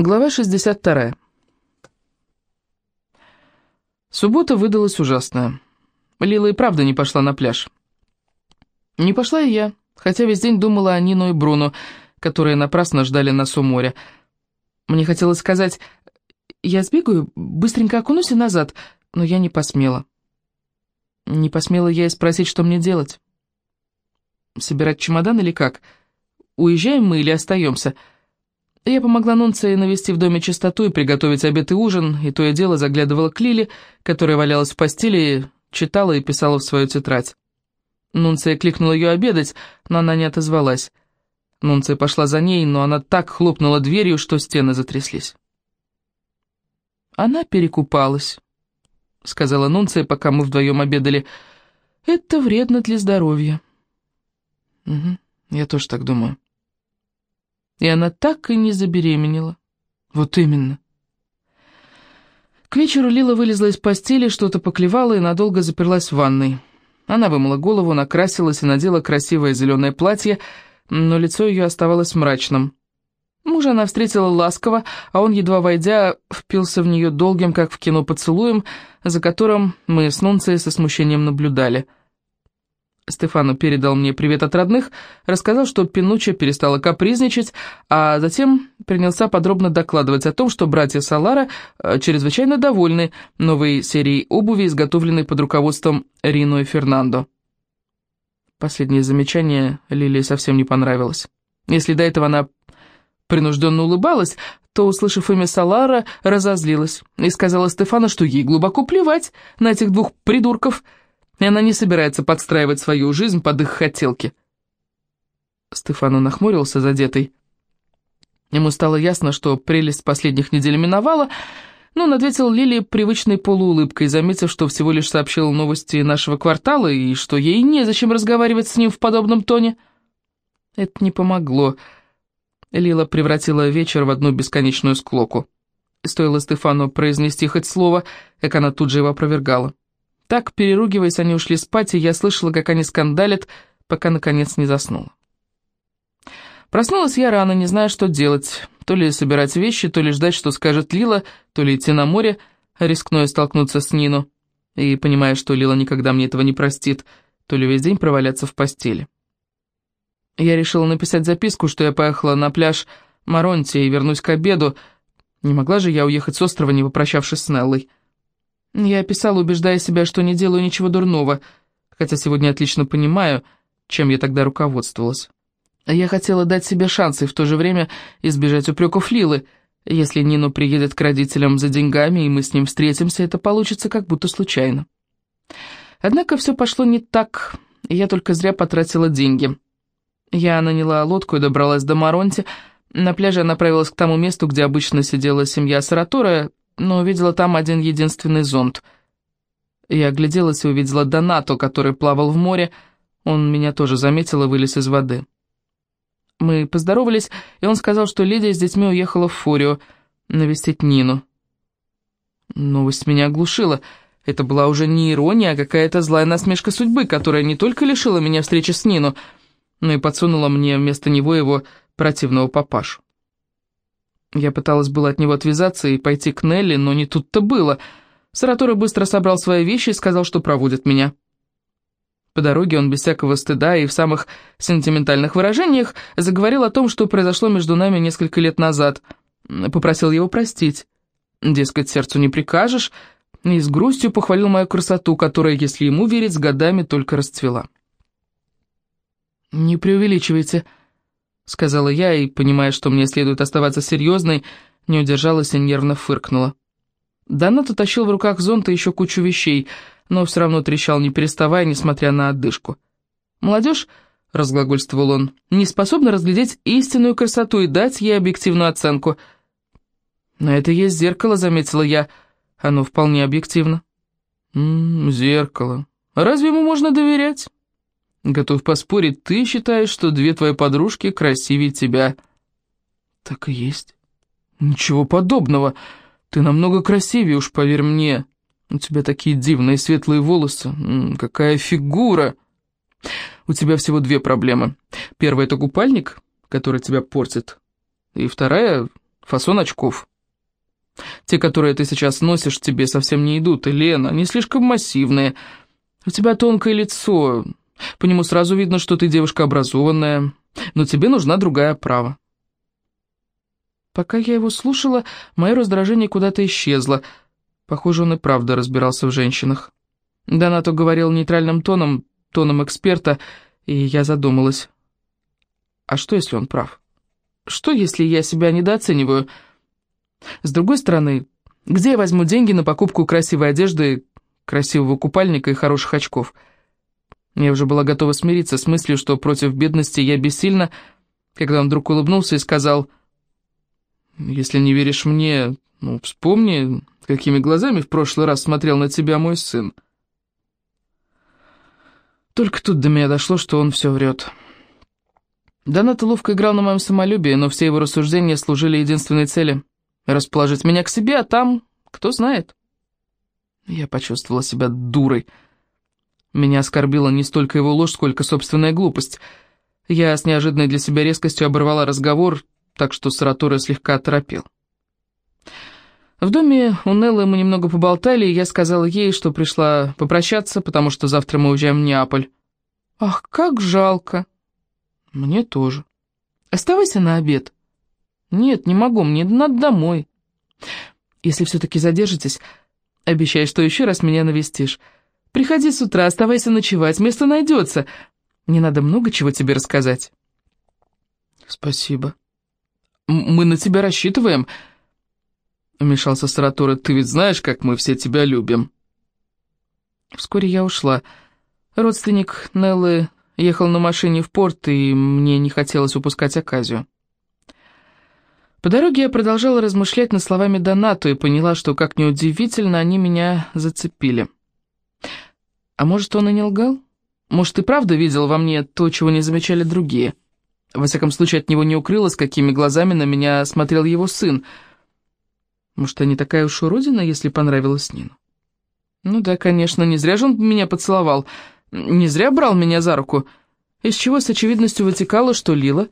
Глава 62. Суббота выдалась ужасная. Лила и правда не пошла на пляж. Не пошла и я, хотя весь день думала о Нину и Бруно, которые напрасно ждали нас у моря. Мне хотелось сказать, я сбегаю, быстренько окунусь и назад, но я не посмела. Не посмела я и спросить, что мне делать. Собирать чемодан или как? Уезжаем мы или остаемся? — я помогла Нунце навести в доме чистоту и приготовить обед и ужин, и то и дело заглядывала к Лиле, которая валялась в постели, читала и писала в свою тетрадь. Нунция кликнула ее обедать, но она не отозвалась. Нунция пошла за ней, но она так хлопнула дверью, что стены затряслись. «Она перекупалась», — сказала Нунция, пока мы вдвоем обедали. «Это вредно для здоровья». «Угу, я тоже так думаю». И она так и не забеременела. Вот именно. К вечеру Лила вылезла из постели, что-то поклевала и надолго заперлась в ванной. Она вымыла голову, накрасилась и надела красивое зеленое платье, но лицо ее оставалось мрачным. Мужа она встретила ласково, а он, едва войдя, впился в нее долгим, как в кино, поцелуем, за которым мы с Нунцией со смущением наблюдали – Стефану передал мне привет от родных, рассказал, что Пинучча перестала капризничать, а затем принялся подробно докладывать о том, что братья Салара э, чрезвычайно довольны новой серией обуви, изготовленной под руководством Рино и Фернандо. Последнее замечание Лилии совсем не понравилось. Если до этого она принужденно улыбалась, то, услышав имя Салара, разозлилась и сказала Стефану, что ей глубоко плевать на этих двух придурков – и она не собирается подстраивать свою жизнь под их хотелки. Стефану нахмурился задетый. Ему стало ясно, что прелесть последних недель миновала, но он ответил Лиле привычной полуулыбкой, заметив, что всего лишь сообщил новости нашего квартала и что ей незачем разговаривать с ним в подобном тоне. Это не помогло. Лила превратила вечер в одну бесконечную склоку. Стоило Стефану произнести хоть слово, как она тут же его опровергала. Так, переругиваясь, они ушли спать, и я слышала, как они скандалят, пока, наконец, не заснула. Проснулась я рано, не зная, что делать. То ли собирать вещи, то ли ждать, что скажет Лила, то ли идти на море, рискнуя столкнуться с Нину. И понимая, что Лила никогда мне этого не простит, то ли весь день проваляться в постели. Я решила написать записку, что я поехала на пляж Маронти и вернусь к обеду. Не могла же я уехать с острова, не попрощавшись с Неллой. Я писала, убеждая себя, что не делаю ничего дурного, хотя сегодня отлично понимаю, чем я тогда руководствовалась. Я хотела дать себе шанс и в то же время избежать упреков Лилы. Если Нину приедет к родителям за деньгами, и мы с ним встретимся, это получится как будто случайно. Однако все пошло не так, я только зря потратила деньги. Я наняла лодку и добралась до Маронти. На пляже я направилась к тому месту, где обычно сидела семья Саратора, но увидела там один единственный зонт. Я огляделась и увидела Донато, который плавал в море. Он меня тоже заметил и вылез из воды. Мы поздоровались, и он сказал, что Лидия с детьми уехала в Фурию навестить Нину. Новость меня оглушила. Это была уже не ирония, а какая-то злая насмешка судьбы, которая не только лишила меня встречи с Нину, но и подсунула мне вместо него его противного папашу. Я пыталась было от него отвязаться и пойти к Нелли, но не тут-то было. Саратора быстро собрал свои вещи и сказал, что проводит меня. По дороге он без всякого стыда и в самых сентиментальных выражениях заговорил о том, что произошло между нами несколько лет назад. Попросил его простить. Дескать, сердцу не прикажешь, и с грустью похвалил мою красоту, которая, если ему верить, с годами только расцвела. «Не преувеличивайте», сказала я, и, понимая, что мне следует оставаться серьезной, не удержалась и нервно фыркнула. Донат утащил в руках зонт и еще кучу вещей, но все равно трещал, не переставая, несмотря на отдышку. «Молодежь», — разглагольствовал он, — «не способна разглядеть истинную красоту и дать ей объективную оценку». «Но это есть зеркало», — заметила я. «Оно вполне объективно». «М -м, «Зеркало. Разве ему можно доверять?» Готов поспорить, ты считаешь, что две твои подружки красивее тебя. Так и есть. Ничего подобного. Ты намного красивее, уж поверь мне. У тебя такие дивные светлые волосы. Какая фигура. У тебя всего две проблемы. Первая — это купальник, который тебя портит. И вторая — фасон очков. Те, которые ты сейчас носишь, тебе совсем не идут, и Лена, они слишком массивные. У тебя тонкое лицо, по нему сразу видно, что ты девушка образованная, но тебе нужна другая оправа. Пока я его слушала, мое раздражение куда-то исчезло. Похоже, он и правда разбирался в женщинах. Донато говорил нейтральным тоном, тоном эксперта, и я задумалась. А что, если он прав? Что, если я себя недооцениваю? С другой стороны, где я возьму деньги на покупку красивой одежды, красивого купальника и хороших очков? Я уже была готова смириться с мыслью, что против бедности я бессильна, когда он вдруг улыбнулся и сказал, «Если не веришь мне, ну, вспомни, какими глазами в прошлый раз смотрел на тебя мой сын». Только тут до меня дошло, что он все врет. Донат ловко играл на моем самолюбии, но все его рассуждения служили единственной цели — расположить меня к себе, а там, кто знает. Я почувствовала себя дурой. Меня оскорбила не столько его ложь, сколько собственная глупость. Я с неожиданной для себя резкостью оборвала разговор, так что Саратора слегка оторопел. В доме у Неллы мы немного поболтали, и я сказала ей, что пришла попрощаться, потому что завтра мы уезжаем в Неаполь. «Ах, как жалко!» «Мне тоже». «Оставайся на обед». «Нет, не могу, мне надо домой». «Если все-таки задержитесь, обещай, что еще раз меня навестишь. Приходи с утра, оставайся ночевать, место найдется. Мне надо много чего тебе рассказать». «Спасибо. Мы на тебя рассчитываем», —— вмешался Саратора, — «ты ведь знаешь, как мы все тебя любим». Вскоре я ушла. Родственник Неллы ехал на машине в порт, и мне не хотелось упускать оказию. По дороге я продолжала размышлять над словами Донату и поняла, что, как неудивительно, они меня зацепили. А может, он и не лгал? Может, и правда видел во мне то, чего не замечали другие? Во всяком случае, от него не укрылось, какими глазами на меня смотрел его сын — может, не такая уж уродина, если понравилась Нину? Ну да, конечно, не зря же он меня поцеловал, не зря брал меня за руку, из чего с очевидностью вытекало, что Лила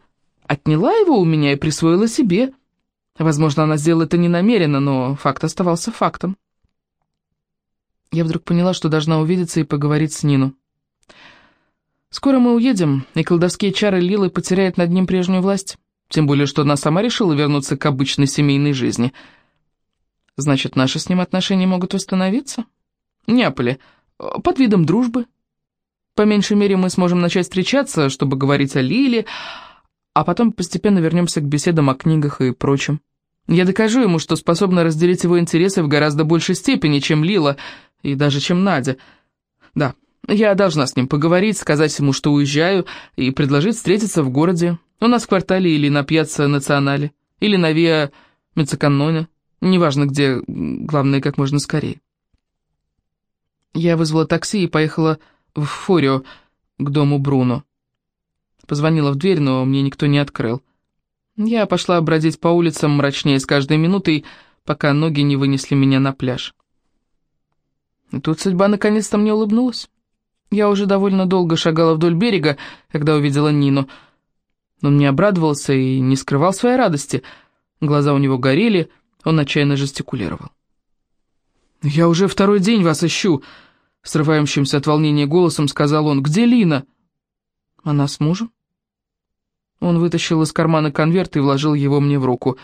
отняла его у меня и присвоила себе. Возможно, она сделала это не намеренно, но факт оставался фактом. Я вдруг поняла, что должна увидеться и поговорить с Нину. Скоро мы уедем, и колдовские чары Лилы потеряют над ним прежнюю власть. Тем более, что она сама решила вернуться к обычной семейной жизни — Значит, наши с ним отношения могут установиться? Неаполе, под видом дружбы. По меньшей мере мы сможем начать встречаться, чтобы говорить о Лиле, а потом постепенно вернемся к беседам о книгах и прочем. Я докажу ему, что способна разделить его интересы в гораздо большей степени, чем Лила и даже чем Надя. Да, я должна с ним поговорить, сказать ему, что уезжаю, и предложить встретиться в городе, у нас в квартале или на Пьяцца Национале, или на Виа Мецаканноне. Неважно где, главное, как можно скорее. Я вызвала такси и поехала в Форио, к дому Бруно. Позвонила в дверь, но мне никто не открыл. Я пошла бродить по улицам мрачнее с каждой минутой, пока ноги не вынесли меня на пляж. И тут судьба наконец-то мне улыбнулась. Я уже довольно долго шагала вдоль берега, когда увидела Нину. Он не обрадовался и не скрывал своей радости. Глаза у него горели, он отчаянно жестикулировал. «Я уже второй день вас ищу», — срывающимся от волнения голосом сказал он. «Где Лина?» «Она с мужем?» Он вытащил из кармана конверт и вложил его мне в руку.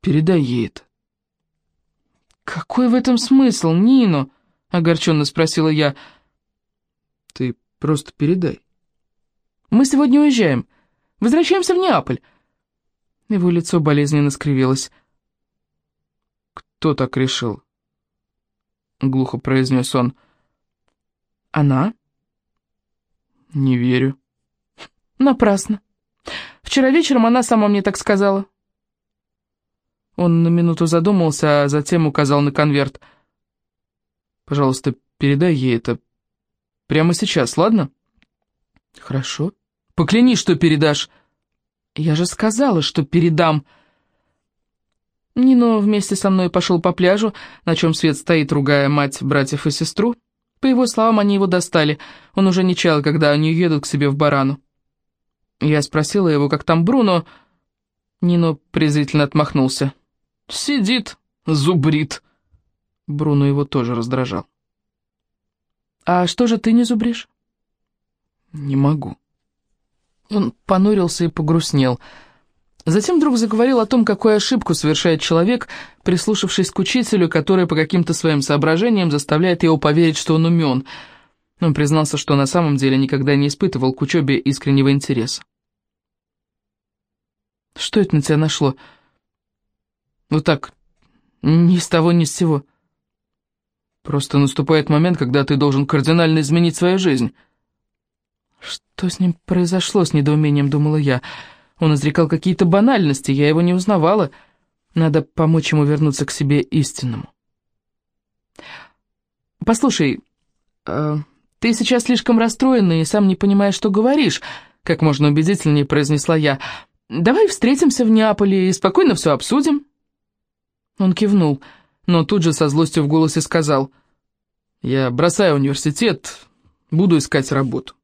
«Передай ей это». «Какой в этом смысл, Нино?» — огорченно спросила я. «Ты просто передай». «Мы сегодня уезжаем. Возвращаемся в Неаполь». Его лицо болезненно скривилось. «Кто так решил?» Глухо произнес он. «Она?» «Не верю». «Напрасно. Вчера вечером она сама мне так сказала». Он на минуту задумался, а затем указал на конверт. «Пожалуйста, передай ей это прямо сейчас, ладно?» «Хорошо. Поклянись, что передашь». «Я же сказала, что передам». Нино вместе со мной пошел по пляжу, на чем свет стоит, ругая мать, братьев и сестру. По его словам, они его достали. Он уже не чаял, когда они едут к себе в барану. Я спросила его, как там Бруно. Нино презрительно отмахнулся. «Сидит, зубрит». Бруно его тоже раздражал. «А что же ты не зубришь?» «Не могу». Он понурился и погрустнел. Затем вдруг заговорил о том, какую ошибку совершает человек, прислушавшись к учителю, который по каким-то своим соображениям заставляет его поверить, что он умен. Он признался, что на самом деле никогда не испытывал к учебе искреннего интереса. «Что это на тебя нашло?» «Вот так, ни с того, ни с сего». «Просто наступает момент, когда ты должен кардинально изменить свою жизнь». «Что с ним произошло?» — с недоумением думала я. Он изрекал какие-то банальности, я его не узнавала. Надо помочь ему вернуться к себе истинному. «Послушай, э, ты сейчас слишком расстроена и сам не понимаешь, что говоришь», — как можно убедительнее произнесла я. «Давай встретимся в Неаполе и спокойно все обсудим». Он кивнул, но тут же со злостью в голосе сказал, «Я бросаю университет, буду искать работу».